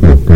Thank you.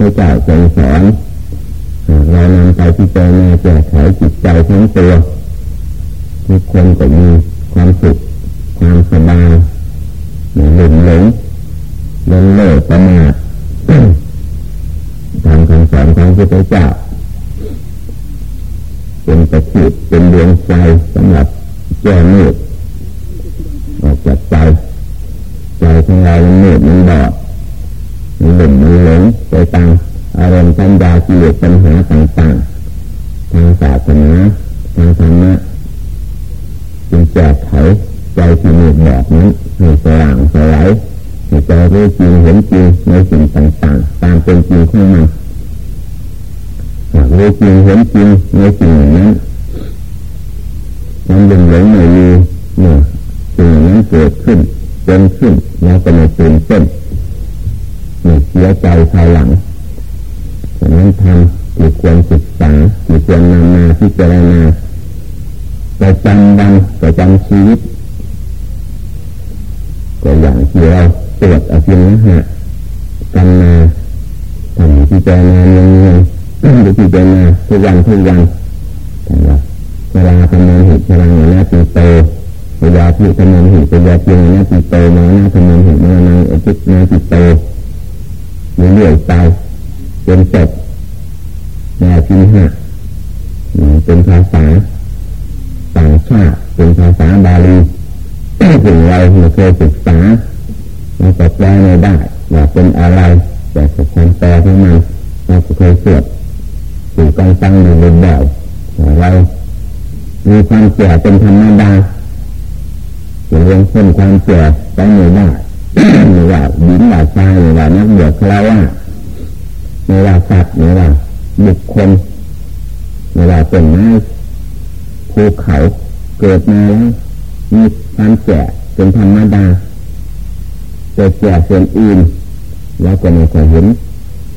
ธเจ้าทรงสอนเรานำไปพิจารณาแก้ไขจิตใจทั้งตัวทุกคนก็มีความสุขความสบายหลงหลงหลงเลิศประมาททำคำสอนของพระเจ้าเป็นประทีปเป็นดวงไฟสำหรับแก้มืดออกจากใจใจของเรามันมืดมันบอด มันหลงมันหลงไปตามอารมณ์สัญญากิเลสปัญหาต่างๆทางศาสนาทางธรรมะจึงแก้ไขใจที่มืดบอดนั้นให้สว่างสวยให้ใจรู้จริงเห็นจริงในสิ่งต่างๆ ตามเป็นจริงของมันหากรู้จริงเห็นจริงในสิ่งนั้นมันยังหลงไม่มีเนี่ยสิ่งนั้นเกิดขึ้นเป็นขึ้นแล้วก็ไม่ตื่นเต้น เสียใจภายหลังฉะนั้นทำที่ควรศึกษาที่ควรนำมาพิจารณาประจำวันประจำชีวิตก็อย่างที่เราตรวจอาชีพนะฮะกันมาทำพิจารณาเงี้ยๆดูพิจารณาทุกวันทุกวันแต่ว่าเวลาทำงานหิตพลังหน้าตีโตเวลาที่ทำงานหิตเวลาที่หน้าตีโตมาหน้าทำงานหิตมาในอจิตหน้าตีโต เรื่อยไปจนจบแนวที่ห้าเป็นภาษาต่างชาติเป็นภาษาบาลีถึงเราไม่เคยศึกษาเราก็แปลไม่ได้ว่าเป็นอะไรแต่ความแปลของมันเราเคยสวดสู่การฟังอยู่บ่อยๆเรามีความเสียเป็นธรรมดาเรื่องคนความเสียไปไม่ได้ หรือว่าบินว่าชายหรือว่านักบวชคารวะไม่ว่าสัตว์ไม่ว่าบุคคลไม่ว่าต้นไม้ภูเขาเกิดมาแล้วมีความแก่เป็นธรรมดาแต่แก่ส่วนอื่นเราก็ไม่เคยเห็น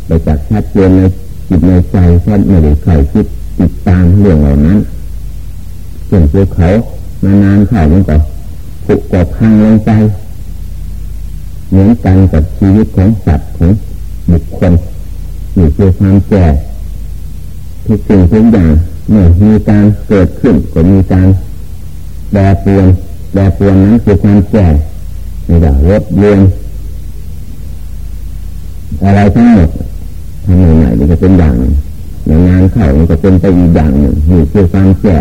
ไปจากชัดเจนในจิตในใจเพราะไม่ได้เคยคิดติดตามเรื่องเหล่านั้นส่วนภูเขามานานเข้ามันก็ผุกพังลงไป เหมือนกันกับชีวิตของสัตว์ของบุคคลมีเกี่ยวความแก่ทุกสิ่งทุกอย่างเมื่อมีการเกิดขึ้นก็มีการแปรเปลี่ยนแปรเปลี่ยนนั้นคือความแก่ไม่ได้ลดเรียนอะไรทั้งหมดทำใหม่ๆมันจะเป็นอย่างในงานเข้ามันก็เป็นไปอีกอย่างหนึ่งนี่คือความแก่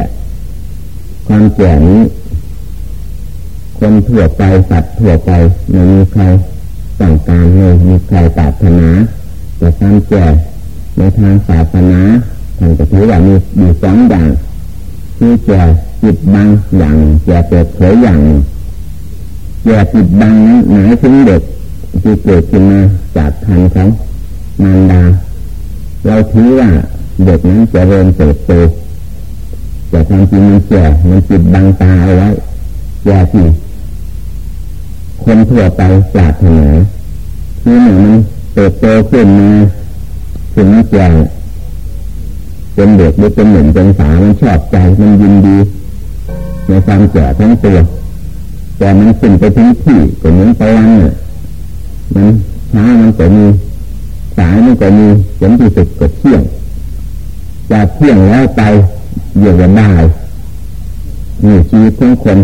ความแก่นี้ คนทั่วไปสัตว์ทั่วไปไม่มีใครต้องการเลยมีใครปรารถนาแต่ความแก่ในทางศาสนาท่านก็ถือว่ามีอยู่สองอย่างคือแก่จิตบางอย่างแก่เปิดเผยอย่างแก่จิตบางนั้นหมายถึงเด็กที่เกิดขึ้นมาจากคันของมารดา เราถือว่าเด็กนั้นจะเริ่มเติบโตแต่ความจริงมันแก่มันจิตบางตาเอาไว้แก่ที่ คนทั่วไปปรารถนาคือเหมือนมันเติบโตขึ้นมาถึงแก่เป็นเด็กหรือเป็นหนุ่มเป็นสาวมันชอบใจมันยินดี ในความแก่ทั้งตัว แต่มันขึ้นไปถึงที่ก็เหมือนตะวันเนี่ยมันช้ามันก็มีสายมันก็มีจนที่สุดก็เที่ยงแจะเที่ยงแล้วไปเยี่ยงได้มีชีวิตของคน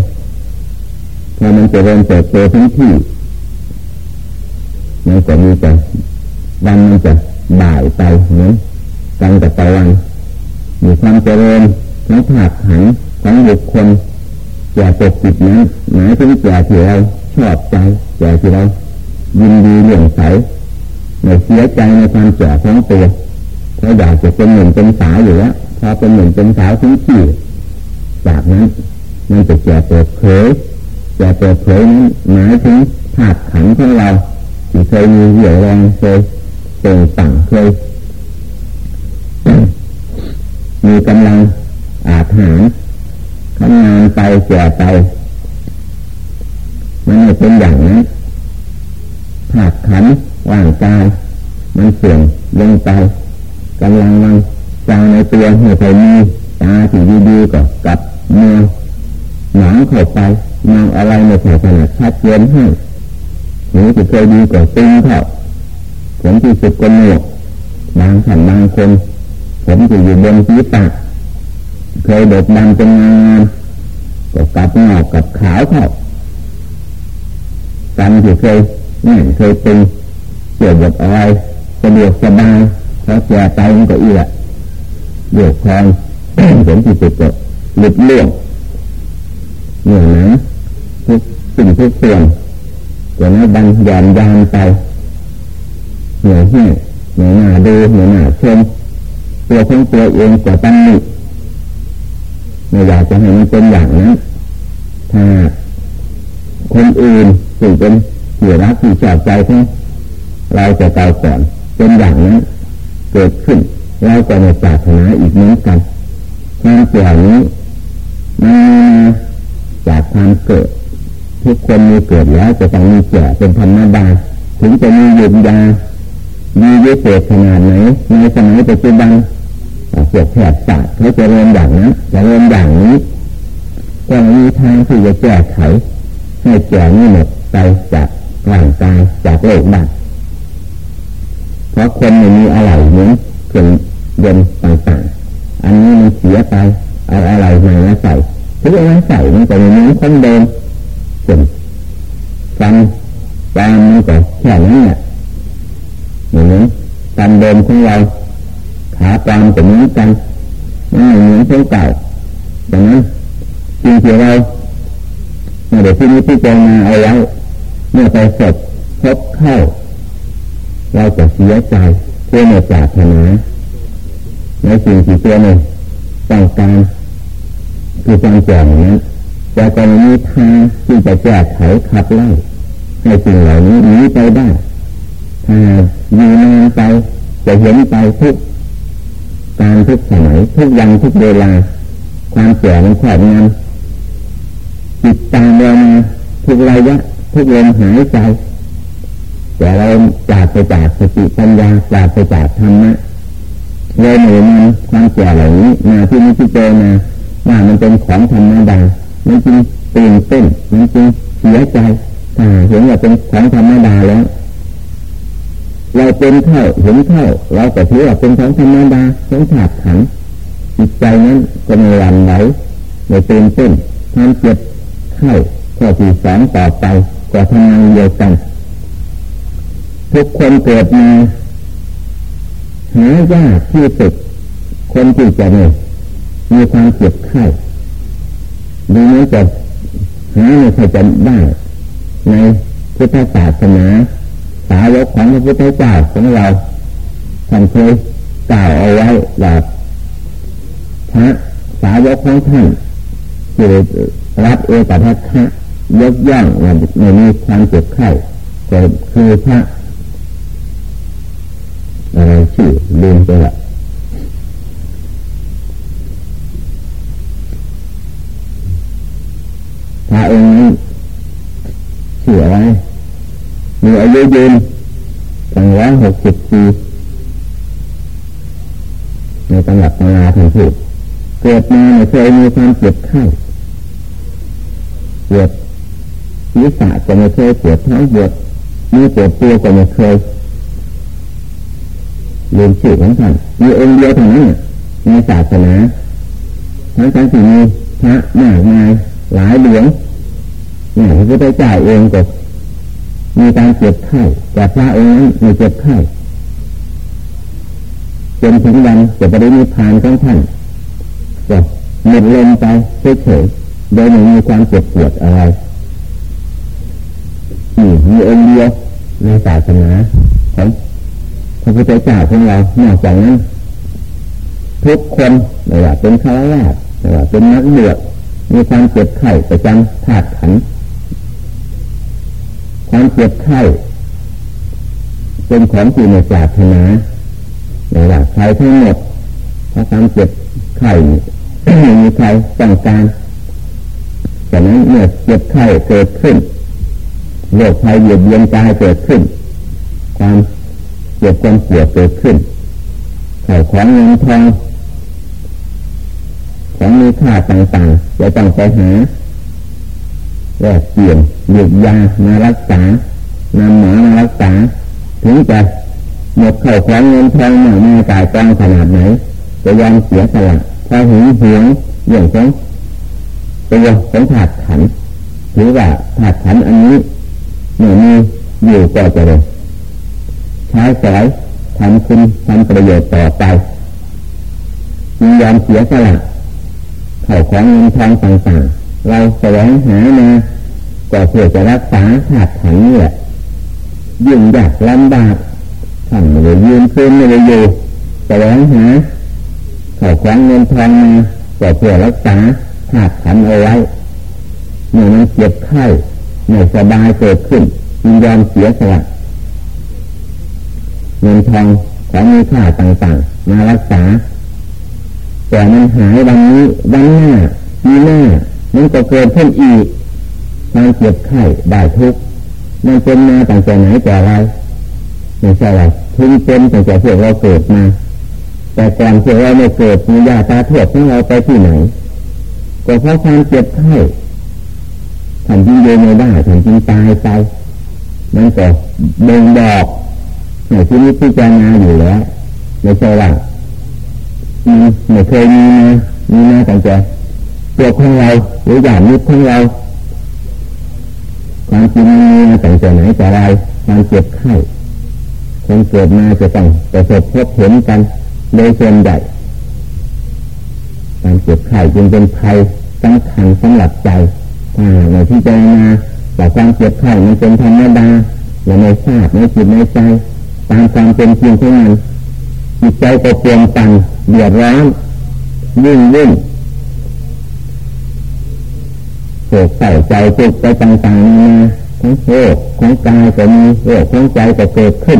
พอมันจะเริ่มเติบโตทั้งที่มันก็มีแต่วันมันจะบ่ายไปเหมือนกันกับตะวันมีความเจริญทั้งผากหันของบุคคลแก่ปกปิดนั้นหมายถึงแก่ที่เราชอบใจแก่ที่เรายินดีเลื่อมใสไม่เสียใจในความแก่ของตัวเพราอยากจะเป็นหนึ่งเป็นสาวอยู่แล้วพอเป็นหนึ่งเป็นสาวทั้งที่จากนั้นมันจะแก่เปิดเผย แก่เปิดเผยนั้นหมายถึงผากขันของเราที่เคยมีเหี่ยงแรงเคยเต่งต่างเคยมีกำลังอาหารทำงานไปแก่ไปมันไม่เป็นอย่างนั้นผากขันว่างกายมันเสื่อมลงไปกำลังวังจางในตัวไม่เคยมีตาที่ดีๆก็กับเมือหนังเข้าไป มองอะไรไม่เคยขนาดชัดเจนให้หูที่เคยดีก็ตึงเข้าผมที่สุดก็หนวกบางขันบางคน ผมที่อยู่บนศีรษะเคยเด็ดดังเป็นงานก็กลับงอกกับขาวเข้ากันที่เคยนี่เคยตึงเกี่ยวกับอะไรสะดวกสบายเพราะแก่ใจมันก็เอื้อเดือดคลองผลที่สุดก็หลุดเลี่ยงเหนื่อยนะ สิ่งทุกส่วนจะนั้นดันยานยานไปเหนื่อยแห้เหนื่อยหน้าดูเหนื่อยหน้าชมตัวของตัวเองก็ตั้งนิไม่อยากจะให้มันเป็นอย่างนั้นถ้าคนอื่นถึงเป็นที่รักที่ชอบใจของเราจะเก่าก่อนเป็นอย่างนั้นเกิดขึ้นเราก็ไม่ปรารถนาอีกเหมือนกันความเก่ยนนี้มันจากความเกิด ทุกคนมีเกิดแล้วจะต้องมีแก่เป็นธรรมดาถึงจะมีหยุบยามีวิเศษขนาดไหนในสมัยปัจจุบันเกี่ยวแผดศาสตร์เขาจะเรียนอย่างนั้นจะเรียนอย่างนี้ก็มีทางที่จะแก้ไขให้แก่นี้หมดไปจากร่างกายจากโลกบ้เพราะคนไม่มีอะไรเหมือนเครื่องยนต์ต่างๆอันนี้มันเสียไปเอาอะไรมาใส่ถึงเอาใส่มันก็ไม่เหมือนคนเดิม ส่วนฟันตามมันก็แค่นั้นแหละเหมือนฟันเดิมของเราขาตามก็เหมือนกันไม่เหมือนเช่นเก่าดังนั้นจริงที่เราเมื่อที่นี้ที่เจมาเอาไว้วเมื่อไปสดพบเข้า เราจะเสียใจเพื่อไม่ปรารถนาในสิ่งที่ตัวเองต้องการคือความแจ่มนั้น แต่ก็มีทางที่จะแก้ไขขับไล่ให้สิ่งเหล่านี้หนีไปได้ถ้าอยู่นานไปจะเห็นไปทุกการทุกสมัยทุกยังทุกเวลา ความแก่มันขอบงำจิตตามเรามาทุกระยะทุกลมหายใจแต่เราจากไปจากสติปัญญาจากไปจากธรรมะเลยหนูมันความแก่เหล่านี้มาที่นี่ที่เจอมาว่ามันเป็นของธรรมดา มันจริงตื่นเต้นมันจริงเสียใจถ้าเห็นว่าเป็นของธรรมดาแล้ว เราเป็นเท่าเห็นเท่า เราก็ถือว่าเป็นของธรรมดาของถาดขันจิตใจนั้นก็ไม่หวั่นไหวไม่เป็นเต้นความเจ็บไข้ข้อที่สองต่อไปก็ทำงานเดียวกันทุกคนเกิดมาหายากที่สุดคนที่จะมีมีความเจ็บไข้ ดูนี้จะหาไม่ค่อยจะได้ในพุทธศาสนาสาวกของพระพุทธเจ้าของเราท่านเคยกล่าวเอาไว้แบบพระสาวกของท่านที่รับเอกทัคะยกย่องว่าไม่มีความเจ็บไข้ก็คือพระอะไรชื่อลืมไปละ พระองค์นี้ชื่ออะไรมีอายุยืนตั้งร้อยหกสิบปีในตำรับตำราถึงพูดเกิดมาไม่เคยมีความเจ็บไข้ปวดศีรษะก็ไม่เคยปวดท้องปวดมีปวดตัวก็ไม่เคยลืมชื่อของท่านมีองค์เดียวเท่านั้นในในศาสนาทั้งทั้งที่มีพระมากมาย หลายเหลืองเนี่ยพระพุทธเจ้าเองก็มีการเจ็บไข้แต่พระองค์นั้นไม่เจ็บไข้จนถึงวันจะไปได้มีพานของท่านก็หมดลมไปเฉยๆโดยไม่มีความเจ็บปวดอะไรนี่มีองค์เดียวในศาสนาของพระพุทธเจ้าของเรานอกจากนั้นทุกคนไม่ว่าเป็นข้าราชการไม่ว่าเป็นนักเบือ มีความเจ็บไข้ประจำธาตุขัน ความเจ็บไข้เป็นของที่ในศาสนาไม่ว่าใครทั้งหมดเพราะความเจ็บไข้ไม่มีใครต้องการแต่นั้นเมื่อเจ็บไข้เกิดขึ้นโรคภัยเบียดเบียนกายเกิดขึ้น ความเจ็บความปวดเกิดขึ้นข่ของเงินทอง ของมีค่าต่างๆจะต้องไปหาแลกเปลี่ยนหยุดยามารักษานำหมอมารักษาถึงจะหมดเข่าของเงินทองหน่อยมีกายกองขนาดไหนจะยอมเสียสละพอหึงหวงอย่างของตัวของถาดขันหรือว่าถาดขันอันนี้เมื่อมีอยู่ก็จะเลยใช้สายทำคุณทำประโยชน์ต่อไปยอมเสียสละ เข่าของเงินทองต่างๆเราแสวงหามาก็เพื่อจะรักษาถาดขันนี่แหละยิ่งยากลำบากท่านไม่ได้ยืนคืนไม่ได้อยู่แสวงหาเข่าของเงินทองมาก็เพื่อรักษาถาดขันเอาไว้เมื่อมันเจ็บไข้ไม่สบายเกิดขึ้นยินยอมเสียสละเงินทองของมีค่าต่างๆมารักษา แต่มันหายวันนี้วันหน้าปีหน้ามันก็เกิดขึ้นอีกความเจ็บไข้ได้ทุกมันเป็นมาตั้งแต่ไหนแต่ไรไม่ใช่ไรอกทุกเป็นตั้งแต่พวกเราเกิดมา แต่ก่อนพวกเราไม่เกิดมีญาตาทวดของเราไปที่ไหนก็เพราะความเจ็บไข้ทำจริงเดินไม่ได้ทำจริงตายไปมันก็เบ่งบอกในที่นี้พิจารณาอยู่แล้วไม่ใช่ว่า ไม่เคยมีมามีมาตั้งแต่ตัวของเราหรืออย่างนิดของเราความจริงมีมาตั้งแต่ไหนแต่ไรความเจ็บไข้คนเกิดมาจะต้องประสบพบเห็นกันโดยส่วนใหญ่การเจ็บไข้จึงเป็นภัยสำคัญสำหรับใจในที่เจนาแต่ความเจ็บไข้มันเป็นธรรมดาอย่าไม่ทราบไม่จิตไม่ใจ ตามความเป็นจริงของมัน จิตใจก็เปลี่ยนตันเดือดร้อนยิ่งยิ่งโศกเศร้าใจตุกข์ไปต่างๆนาทั้งโรคของกายก็มีโรคของใจก็เกิดขึ้น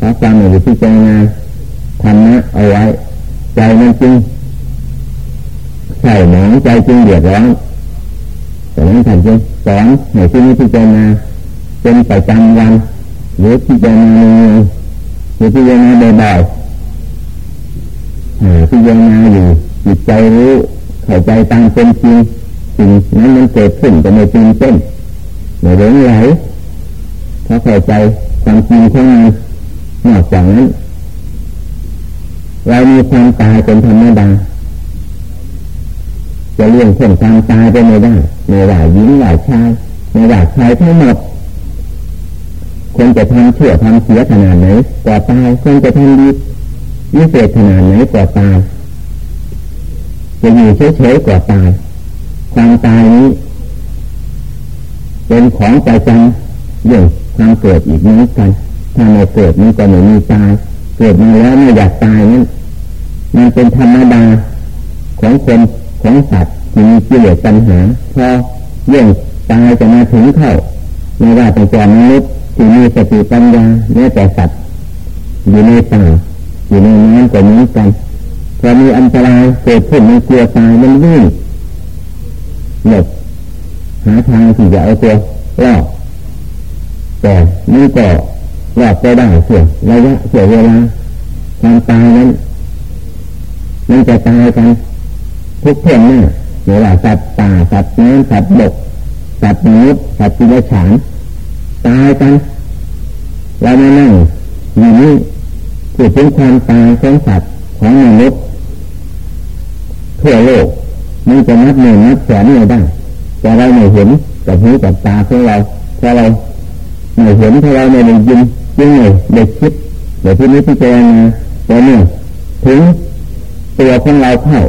ถ้าฟังในวิธีเจนาธรรมะเอาไว้ ใจมันจริงใส่หมองใจจริงเดือดร้อนแต่นั้นท่านจึงสอนในที่นี้พิจารณาเป็นประจำวันหรือพิจารณาในหรือพิจารณาบ่อยๆ พิจารณาอยู่จิตใจรู้เข้าใจตามเป็นจริงสิ่งนั้นมันเกิดขึ้นแต่ไม่จริงเต้นไม่หลงไหลถ้าเข้าใจความจริงของมันนอกจากนั้นเรามีความตายเป็นธรรมดาจะเลี่ยงเส้นความตายไปไม่ได้ไม่ว่าหญิงว่าชายไม่ว่าใครทั้งหมดคนจะทำเชั่วทำเสียขนาดไหนกว่าตายคนจะทำดี วิเศษขนาดไหนกว่าตายจะอยู่เฉยๆกว่าตายความตายนี้ เป็นของใจจังเรื่องความเกิดอีกนี้กันถ้าไม่เกิดมันก็ไม่มีตายเกิดมาแล้วไม่อยากตายนั้นมันเป็นธรรมดาของคนของสัตว์ที่มีกิเลสปัญหาพอเรื่องตายจะมาถึงเข้าไม่ว่าแต่จอมนุษย์ที่มีสติปัญญาแม้แต่สัตว์อยู่ในป่า อยู่ในน้ำก็เหมือนกันพอมีอันตรายเกิดขึ้นมันกลัวตายมันวิ่งหลบหาทางที่จะเอาตัวรอดแต่นี่ก็รอดไปได้เสียระยะเสียเวลาความตายนั้นมันจะตายกันทุกเพื่อนหน้าเวลาสัตว์ป่าสัตว์น้ำสัตว์บกสัตว์มนุษย์สัตว์ที่ไรฉานตายกันเรามานั่งอยู่นี่ พูดถึงความตายของสัตว์ของมนุษย์ทั่วโลกมันจะนับหนึ่งนับแสนไม่ได้แต่เราไม่เห็นกับหูกับตาของเราถ้าเราไม่เห็นถ้าเราไม่ได้ยินยิ่งไม่ได้คิดเดี๋ยวที่นี้ที่เจรนาแต่เนี่ยถึงตัวของเราเข้า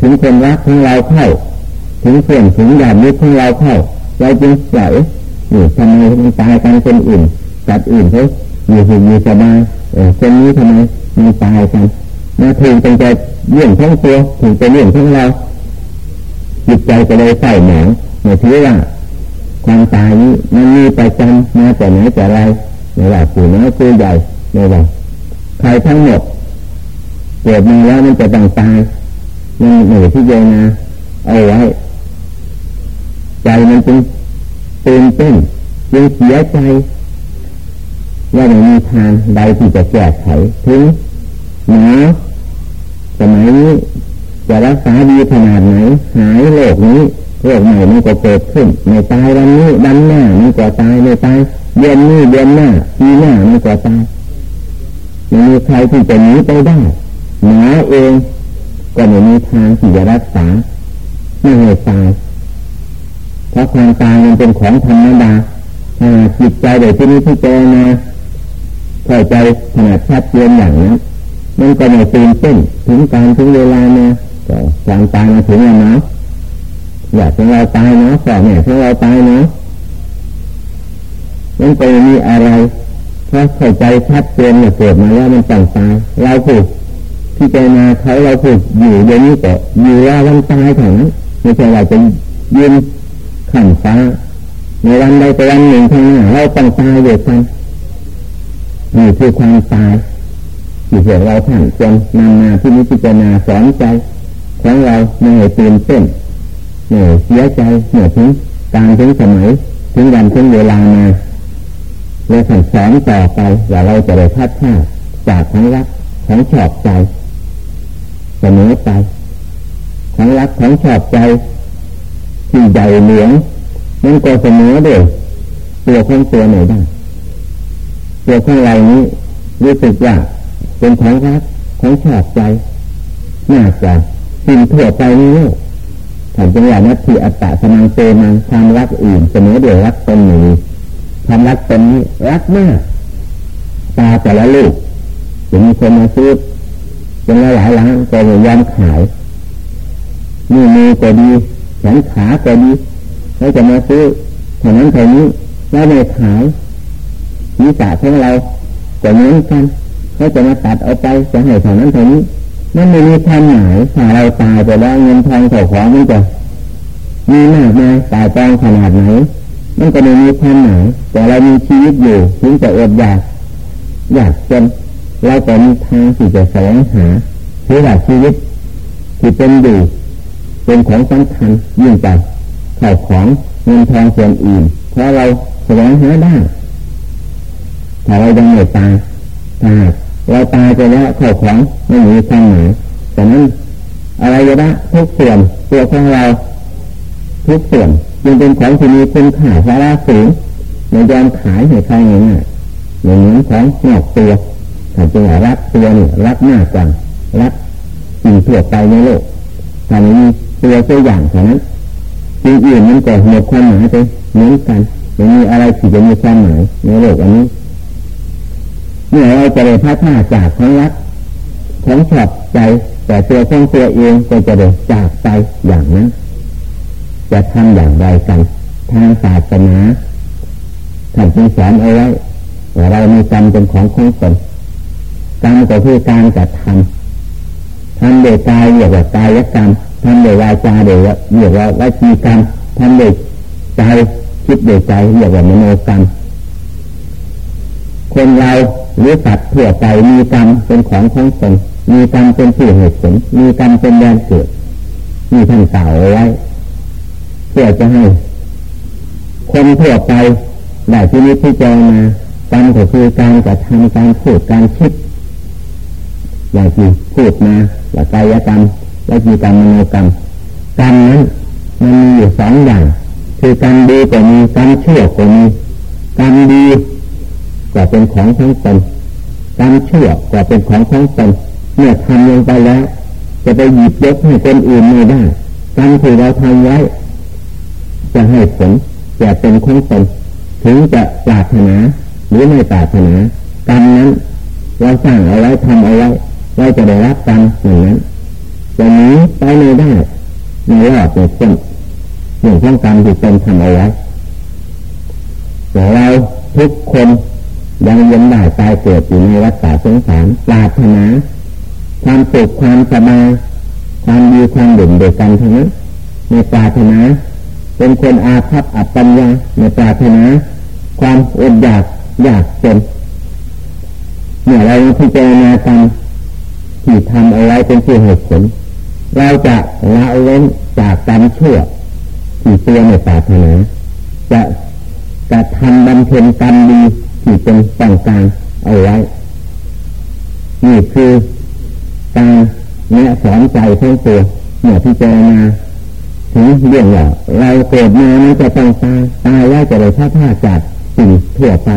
ถึงคนรักของเราเข้า ถึงเพื่อนถึงญาติมิตรของเราเข้าเราจึงเสียนี่ทำไมมันตายกันคนอื่นสัตว์อื่นเขาอยู่สุขอยู่สบาย เออคนนี้ทำไมมันตายกันมาถึงเป็นใจเรื่องทั้งตัวถึงจะเรื่องทั้งเราจิตใจก็เลยใส่หนังเมื่อถือว่าความตายนี้มันมีประจำมาแต่ไหนแต่ไรไม่ว่าผู้น้อยผู้ใหญ่ไม่ว่าใครทั้งหมดเกิดมาแล้วมันจะต้องตายมันหนูที่เจนะเอาไว้ใจมันจึงตื่นเต้นจึงเสียใจ ว่าไม่มีทางใดที่จะแก้ไขถึงหนาสมัยนี้จะรักษาดีขนาดไหน หายโรคนี้โรคใหม่มันก็เกิดขึ้นไม่ตายวันนี้วันหน้ามันก็ตายไม่ตายเดือนนี้เดือนหน้าปีหน้ามันก็ตายไม่มีใครที่จะหนีไปได้หนาเองก็ไม่มีทางที่จะรักษาไม่ให้ตายเพราะความตายมันเป็นของธรรมดาถ้าจิตใจเดี๋ยวที่นี้ที่เจนะ เข้าใจขนาดชัดเจนอย่างนั้นมันก็ไม่ตื่นเต้นถึงการถึงเวลานี่ยก็ความตายมาถึงแล้วนะอยากถึงเราตายเนาะสอเนี่ยถึงเราตายเนาะมันก็มีอะไรเพราะเข้าใจชัดเจนเนี่ยเกิดมาแล้วมันต้องตายเราผูกที่เจนาเขาเราผูกอยู่เดี๋ยวนี้ก็อยู่ว่าวันตายเท่านั้นไม่ใช่เราจะยืนขันฟ้าในวันใดแต่วันหนึ่งข้างหน้าเราต้องตายเดียวกัน นี่คือความตายที่พวกเราท่านจงนำมาที่นิพพานาสอนใจ ของเราไม่ให้ตื่นเต้นไม่เสียใจเมื่อถึงการถึงสมัยถึงวันถึงเวลามาเราสั่งสอนต่อไปว่าเราจะได้พัฒนาจากของรักของชอบใจเสมอไปของรักของชอบใจที่ใหญ่เหลืองมันก็เสมอเด้ตัวของตัวไหนได้ ตัวของเรานี้รู้สึกว่าเป็นของรักของชอบใจน่าจะสิ่งทั่วไปนี้ถ้าเป็นอย่างนัตถิอัตตะสมังเตมังความรักอื่นเสมอเดียวรักตนหนึ่งความรักตนนี้รักมากตาแต่ละลูกจะมีคนมาซื้อเป็นหลายล้านก็ยอมขายนี่มือก็ดีแขนขาก็ดีเขาจะมาซื้อเท่านั้นเท่านี้แล้วไม่ขาย นิสัยของเราก็เหมือนกันเขาจะมาตัดเอาไปจะให้เท่านั้นเท่านี้นั่นไม่มีความหมายถ้าเราตายไปแล้วเงินทองเข่าของมันจะมีมากมายตายกองขนาดไหนมันก็ไม่มีความหมายแต่เรามีชีวิตอยู่ถึงจะอดอยากอยากจนเราก็มีทางที่จะแสวงหาหรือว่าชีวิตที่เป็นอยู่เป็นของสำคัญยิ่งกว่าข่าวของเงินทองส่วนอื่นเพราะเราแสวงหาได้ ถ้าเรายังไม่ตายตายเราตายไปแล้วข้าของไม่มีความหมายแต่นั้นอะไรก็ได้ทุกส่วนตัวของเรา ทุกส่วนจึงเป็นของที่มีคุณค่าสาระสูงไม่ยอมขายให้ใครง่ายๆเหมือนของนอกตัวถ้าจะรักตัวนี่รักมากกว่ารักสิ่งทั่วไปในโลกถ้ามีตัวตัวอย่างเท่านั้นสิ่งอื่นมันก็หมดความหมายไปเหมือนกันไม่มีอะไรที่จะมีความหมายในโลกอันนี้ มื่อเราจะได้พัฒนาจากของรักของชอบใจ แต่ตัวของตัวเองก็จะได้จากไปอย่างนั้นจะทำอย่างไรกันทางศาสนาท่านจึงสอนเอาไว้ว่าเรามีกรรมเป็นของของตนกรรมก็คือการกระทำทำโดยกายเรียกว่ากายกรรมทำโดยวาจาเรียกว่าวจีกรรมทำโดยใจคิดโดยใจเรียกว่ามโนกรรม คนเราหรือสัตว์ทั่วไปมีกรรมเป็นของของตนมีกรรมเป็นที่เหตุผลมีกรรมเป็นแดนเกิดมีท่านกล่าวไว้เพื่อจะให้ คนทั่วไปได้ที่นี้ที่เจมากรรมก็คือการกระทำการพูดการคิดอย่างที่พูดมาว่ากายกรรมและจีกรรมมโนกรรมกรรมนั้นมันมีอยู่สองอย่าง คือกรรมดีก็มีกรรมชั่วก็มีกรรมดี ก็เป็นของของตนกรรมชั่วก็เป็นของของตนเมื่อทำลงไปแล้ว จะไปหยิบยกให้คนอื่นไม่ได้กรรมที่เราทำไว้ จะให้ผลจะเป็นของตนถึงจะปรารถนาหรือไม่ปรารถนากรรมนั้นเราสร้างเอาไว้ทำเอาไว้เราจะได้รับกรรมอย่างนั้นจะหนีไปไม่ได้ไม่รอดไม่พ้นหนึ่งของกรรมที่ตนทำเอาไว้แต่เราทุกคน ยังยังได้ตายเกิดอยู่ในวัฏฏะสงสารปรารถนาความสุขความสบายความดีความเด่นเดียวกันทั้งนั้นในปรารถนาเป็นคนอาภัพอัปปัญญาในปรารถนาความอดอยากอยากเป็นเมื่อเราพิจารณากรรมที่ทำเอาไว้เป็นที่เหตุผล เราจะละเว้นจากกรรมชั่วที่ตัวในปรารถนาจะจะทำบำเพ็ญกรรมดี ที่เป็นต่างการเอาไว้ นี่คือการแนะสอนใจทั้งตัวเมื่อพิจารณาถึงเรื่องว่าเราเกิดมานี้จะต้องตายตายแล้วจะได้พลาดพลาจากสิ่งทั่วไป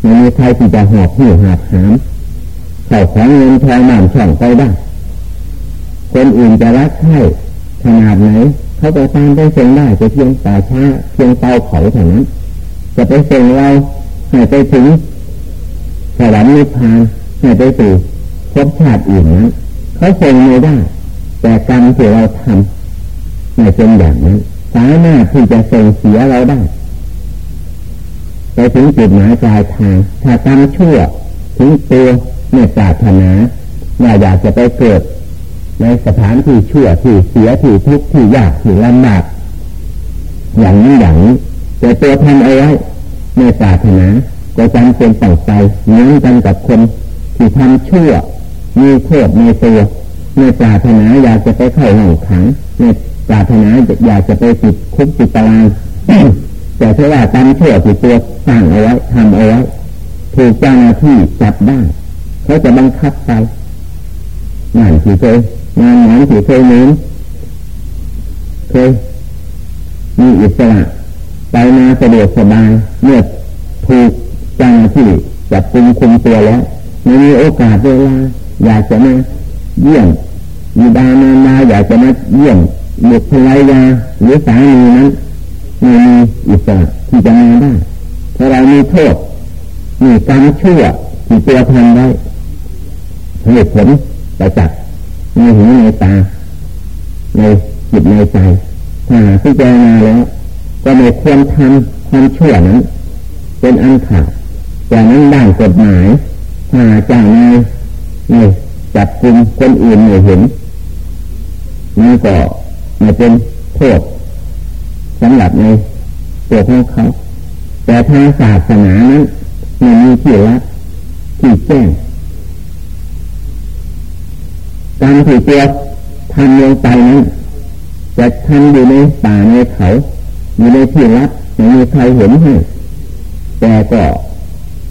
ไม่มีใครที่จะหอบหิวหาหามใส่ของเงินทองหนามช่องไปได้คนอื่นจะรักใครขนาดไหนเขาจะตามไปเสียงได้จะเพียงตาช้าเพียงเตาเผาเท่านั้นจะไปเสียงเรา ให้ไปถึงสวรรค์นิพพานให้ไปสู่ภพชาติอื่นนั้นเขาเสียงไม่ได้ แต่กรรมที่เราทำไม่เป็นอย่างนั้นสามารถที่จะส่งเสียเราได้ไปถึงจุดหมายปลายทางถ้ากรรมชั่วถึงตัวเมื่อศาสนาว่าอยากจะไปเกิด ในสถานที่ชั่วที่เสียที่ทุกข์ที่ยากที่ลำบากอย่างนี้อย่างนี้แต่ตัวทำเอาไว้ ในศาสนาก็จำเป็นต้องไปเหมือนกันกับคนที่ทำชั่ว มีโทษในตัวในศาสนาอยากจะไปเข้าห้องขังในศาสนาอยากจะไปติดคุกติดตารางแต่เท่าว่าตามชั่วที่ตัวสร้างเอาไว้ทำเอาไว้ถูกเจ้าหน้าที่จับได้เขาจะบังคับไปงานที่เคยงานงานที่เคยนี้เคยมีอิสระ ไปมาสะดวกสบายเมื่อถูกจ้าหน้าที่จับกุมคุมตัวแล้วไม่มีโอกาสเวลาอยากจะมาเยี่ยมมีดานามาอยากจะมาเยี่ยมบุตรภรรยาหรือสามีนั้นไม่มีอิสระที่จะมาได้เพราะเรามีโทษมีกรรมชั่วที่ตัวทำได้เหตุผลประจักษ์ในหูในตาในจิตในใจถ้าพิจารณาแล้ว ก็ไม่ควรทำความชั่วนั้น เป็นอันขาดแต่นั้นด้านกฎหมายถ้าจ้างนายในจับกลุ่มคนอื่นไม่เห็นนั่นก็ไม่เป็นโทษสำหรับในตัวของเขา แต่ทางศาสนานั้นมันมีที่ละที่แจ้งการที่ตัวทำลงไปนั้นจะทำอยู่ในป่าในเขา อยู่ในที่ลับไม่มีใครเห็นให้แต่ก็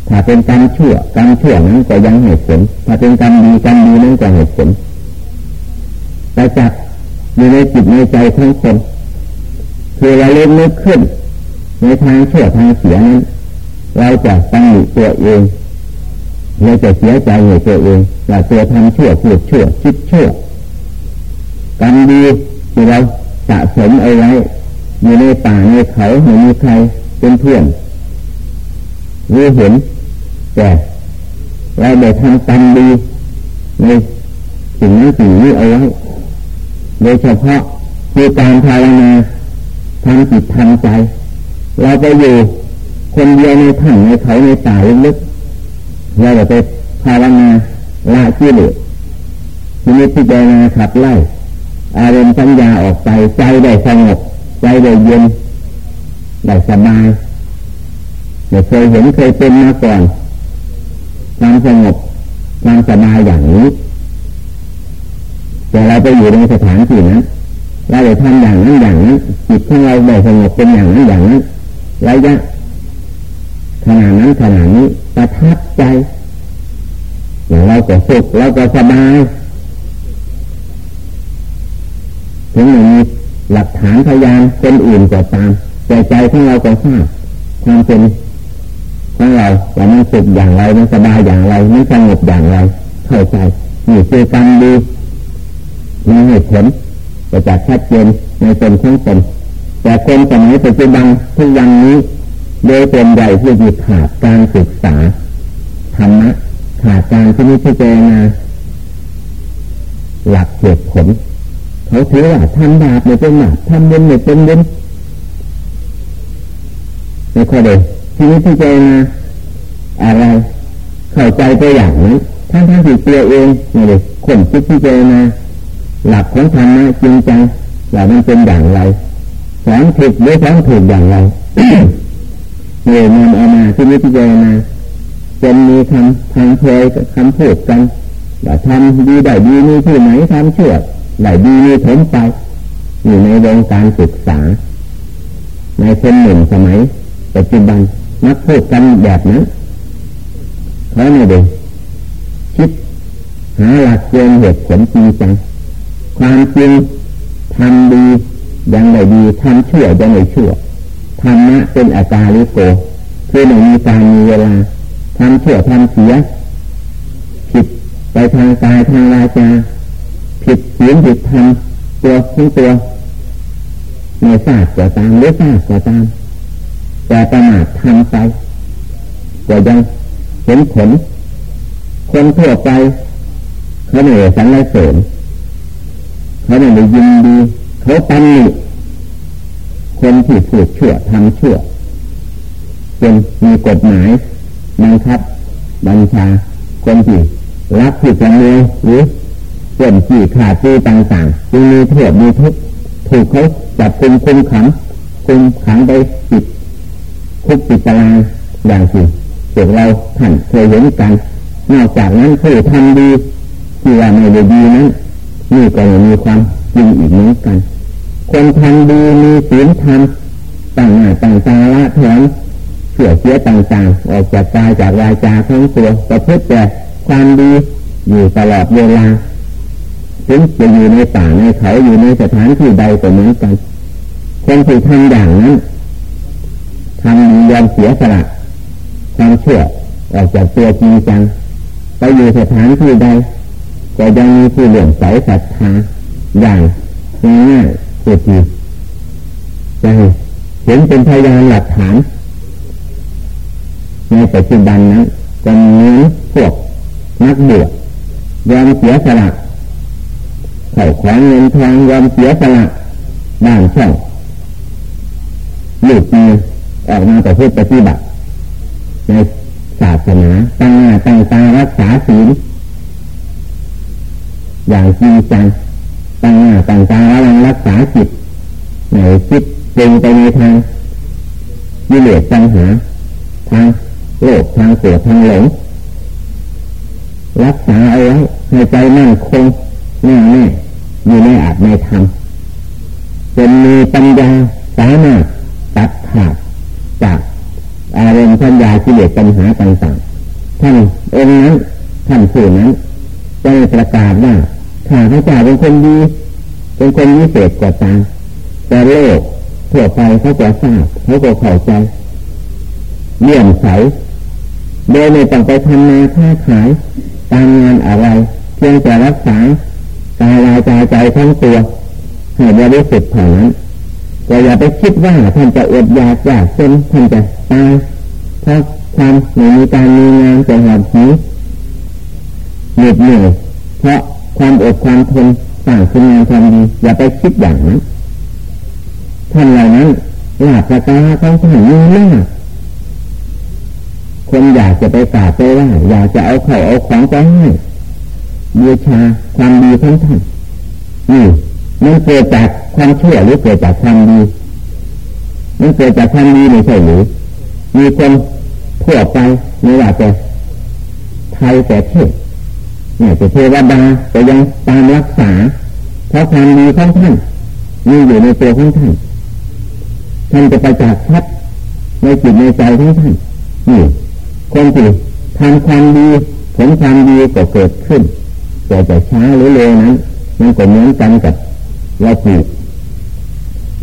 ถ้าเป็นกรรมชั่วกรรมชั่วนั้นก็ยังเหตุผล ถ้าเป็นกรรมดีกรรมดีนั้นก็เหตุผลแต่จับอยู่ในจิตในใจทั้งคนคือเราเล่นนึกขึ้น ในทางชั่วทางเสียนั้นเราจะตั้งหนิตัวเองเราจะเสียใจในตัวเองเราตัวทำชั่วพูดชั่วคิดชั่วกรรมดีที่เราสะสมเอาไว้ อยู่ในป่าในเขาไม่มีใครเป็นเพื่อนรู้เห็น แต่เราได้ทำกรรมดีในสิ่งนั้นสิ่งนี้เอาไว้โดยเฉพาะคือการภาวนาทำจิตทำใจ เราไปอยู่คนเดียวในถ้ำในเขาในป่าลึกๆเราจะไปภาวนาละกิเลสทีนี้พิจารณาขับไล่อารมณ์สัญญาออกไปใจได้สงบ ใจได้เย็นได้สบายไม่เคยเห็นเคยเป็นมาก่อนความสงบความสบายอย่างนี้แต่เราไปอยู่ในสถานที่นั้นเราได้ทำอย่างนั้นอย่างนั้นจิตของเราได้สงบเป็นอย่างนั้นอย่างนั้นระยะขนาดนั้นขนาดนี้ประทับใจอย่างเราก็สุขเราก็สบายถึงอย่างนี้ หลักฐานพยานคนอื่นก็ตามใจใจของเราก็ทราบความเป็นของเราว่ามันสุขอย่างไรมันสบายอย่างไรมันสงบอย่างไรเข้าใจนี่คือการดีมีเหตุผลจะจัดชัดเจนในตนของตนแต่คนสมัยปัจจุบันทุกวันนี้โดยเป็นใหญ่ที่มีขาดการศึกษาธรรมะขาดการที่นิพพานาหลักเหตุผล เขาถือว่าทำบาปไม่เป็นบาปทำบุญไม่เป็นบุญไม่ค่อยเลยที่นิพพานาอะไรเข้าใจไปอย่างนั้นท่านท่านที่ตัวเองไม่ได้คนคิดที่เจนาหลักของธรรมะจริงจังว่ามันเป็นอย่างไรสอนผิดหรือสอนถูกอย่างไรเนี่ยนำเอามาที่นิพพานาจนมีคำทางเพยคำพูดกันว่าทำดีได้ดีมีที่ไหนทำเชื่อ ได้ดีมีผลไป อยู่ในวงการศึกษา ในคนหนึ่งสมัยปัจจุบันนักพูดกันแบบนั้นเขาไม่ได้คิดหาหลักเกณฑ์เหตุผลจริงจังความจริงทำดียังไม่ดีทำชั่วยังไม่ชั่วธรรมะเป็นอาการลิโกคือไม่มีการมีเวลาทำชั่วทำเสียผิดไปทางกายทางวาจา ผิดเสียงผิดทำตัวทั้งตัวไม่ทราบก็ตามหรือทราบก็ตามแต่ประมาททำไปก็ยังเห็นผล คนทั่วไป เขาไม่ได้สังเสริญเขาไม่ได้ยินดี เขาตันหนิคนที่พูดชั่วทำชั่วจนมีกฎหมายบังคับบัญชาคนที่รักผิดกันเลยหรือ เกินขี่ขาดตีต่างๆจึงมีโทษมีทุกถูกเขาจับคุมคุมขังคุมขังไปปิดคุกปิดตารางอย่างสิ่พวกเราท่านเคยเห็นกัน นอกจากนั้นผู้ทำดีที่ว่าไม่ได้ดีนั้นนี่ก็มีความจริงอีกเหมือนกัน คนทำดีมีศีลธรรมต่างหน้าต่างตาละแถมเสื่อเสียต่างๆ ออกจากกายจากวาจาทั้งตัวประพฤติแต่ความดีอยู่ตลอดเวลา ถึงจะอยู่ในป่าในเขาอยู่ในสถานที่ใดก็เหมือนกันคนที่ทำอย่างนั้นทำยอมเสียสละความเชื่อออกจากตัวจริงจังไปอยู่สถานที่ใดก็ยังมีผู้เหลื่อมใสศรัทธาอย่างง่ายๆสุดที่จะเห็นเป็นพยานหลักฐานในปัจจุบันนั้นจะมีพวกนักบวชยอมเสียสละ เข่าของเงินทองยอมเสียสละบ้านช่องหลุดมือออกมาต่พูดปฏิบัติในศาสนาตั้งหน้าตั้งตารักษาศีลอย่างจริงจังตั้งหน้าตั้งตาระวังรักษาจิตในคิดเริงไปในทางยิเลสปัญหาทางโลกทางเสียทางหลงรักษาเอาไว้ให้ใจมั่นคง แน่แน่อยู่ในอาจในธรรมจนมีปัญญาสามารถตัดขาดจากอารมณ์ทัญญาที่เหลือปัญหาต่างๆท่านองค์นั้นท่านผู้นั้นจะประกาศว่าข้าพระเจ้าเป็นคนดี เป็นคนวิเศษกว่าตาแต่โลกทั่วไปเขาจะทราบเขาจะเข้าใจเลี่ยมใสโดยไม่ต้องไปทำนาค้าขายตามงานอะไร เพียงแต่รักษา กายวาจาใจทั้งตัวให้บริสุทธิ์เท่านั้นแต่อย่าไปคิดว่าท่านจะอดอยากอยากเส้นท่านจะตายเพราะความไม่มีการมีงานจะหอบหิวเหน็ดเหนื่อยเพราะความอดความทนต่างคุณงานความดีอย่าไปคิดอย่างนั้นท่านเหล่านั้นหลาบประกาของท่านมีมากคนอยากจะไปกราบไปว่าอยากจะเอาเข่าเอาของไปให้ บูชาความดีของท่านนี่มันเกิดจากความเชื่อหรือเกิดจากความดีมันเกิดจากความดีไม่ใช่หรือ มีคนทั่วไปไม่ว่าจะไทยแต่เทศเนี่ยจะเทวดาแต่ยังตามรักษา เพราะความดีของท่านมีอยู่ในตัวของท่านท่านจะไปจากชัดในจิตในใจของท่านนี่คนที่ทำความดีผลความดีก็เกิดขึ้น แต่จะช้าหรือเร็วนั้นมันก็เหมือนกันกับเราปลูก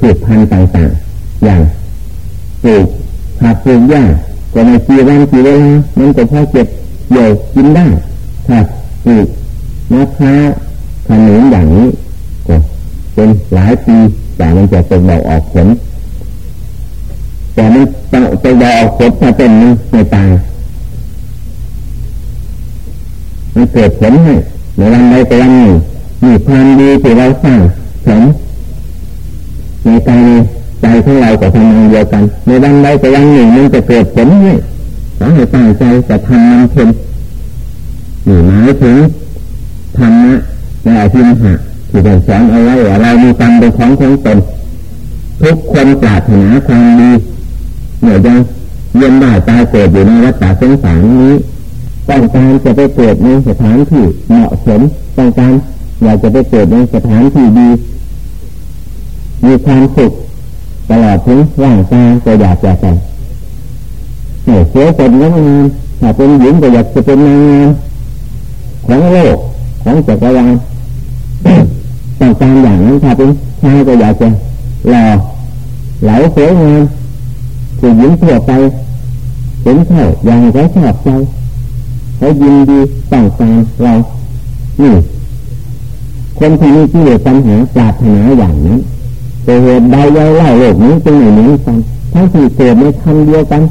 ปลูกพันธุ์ต่างๆ อย่างปลูกผักปลูกหญ้าก็ไม่กี่วันกี่เวลามันก็พอเก็บเกี่ยวกินได้ถ้าปลูกมะพร้าวขนุนอย่างนี้ก็เป็นหลายปีแต่มันจะเป็นดอกออกผลแต่มันต้องเป็นดอกออกผลถ้าเป็นมันไม่ตายมันเกิดผลให้ ในวันใดแต่วันหนึ่งมีความดีที่เราสร้างสมในใจใจของเราก็ทำงานเดียวกัน ในวันใดแต่วันหนึ่งมันจะเกิดผลให้ขอให้ตั้งใจจะทำมันเพ็ญหรือหมายถึงธรรมะในอภิมหะที่เป็นสอนเอาไว้ว่าเรามีกรรมเป็นของของตนทุกคนปรารถนาความดีเหนื่อยยังเย็นได้ตายเกิดอยู่ในวัฏสงสารนี้ ต้องการจะไปเกิดในสถานที่เหมาะสมต้องการอยากจะไปเกิดในสถานที่ดี มีความสุขตลอดถึงร่างกายก็อยากจะใส่เหนื่อยเสียคนงามถ้าเป็นหญิงก็อยากจะเป็นนางงามของโลกของจักรวาลต้องการอย่างนั้นถ้าเป็นชายก็อยากจะหล่อเหลาสวยงามผู้หญิงทั่วไปเห็นเท่าอย่างไรชอบใจ เขายินดีต้องการเรานี่คนที่มีที่เหลือปัญหาปรารถนาอย่างนั้นแต่เหตุใดย่อยเล่าโลกนี้จึงไม่เหมือนกันทั้งสี่เกิดในคำเดียวกัน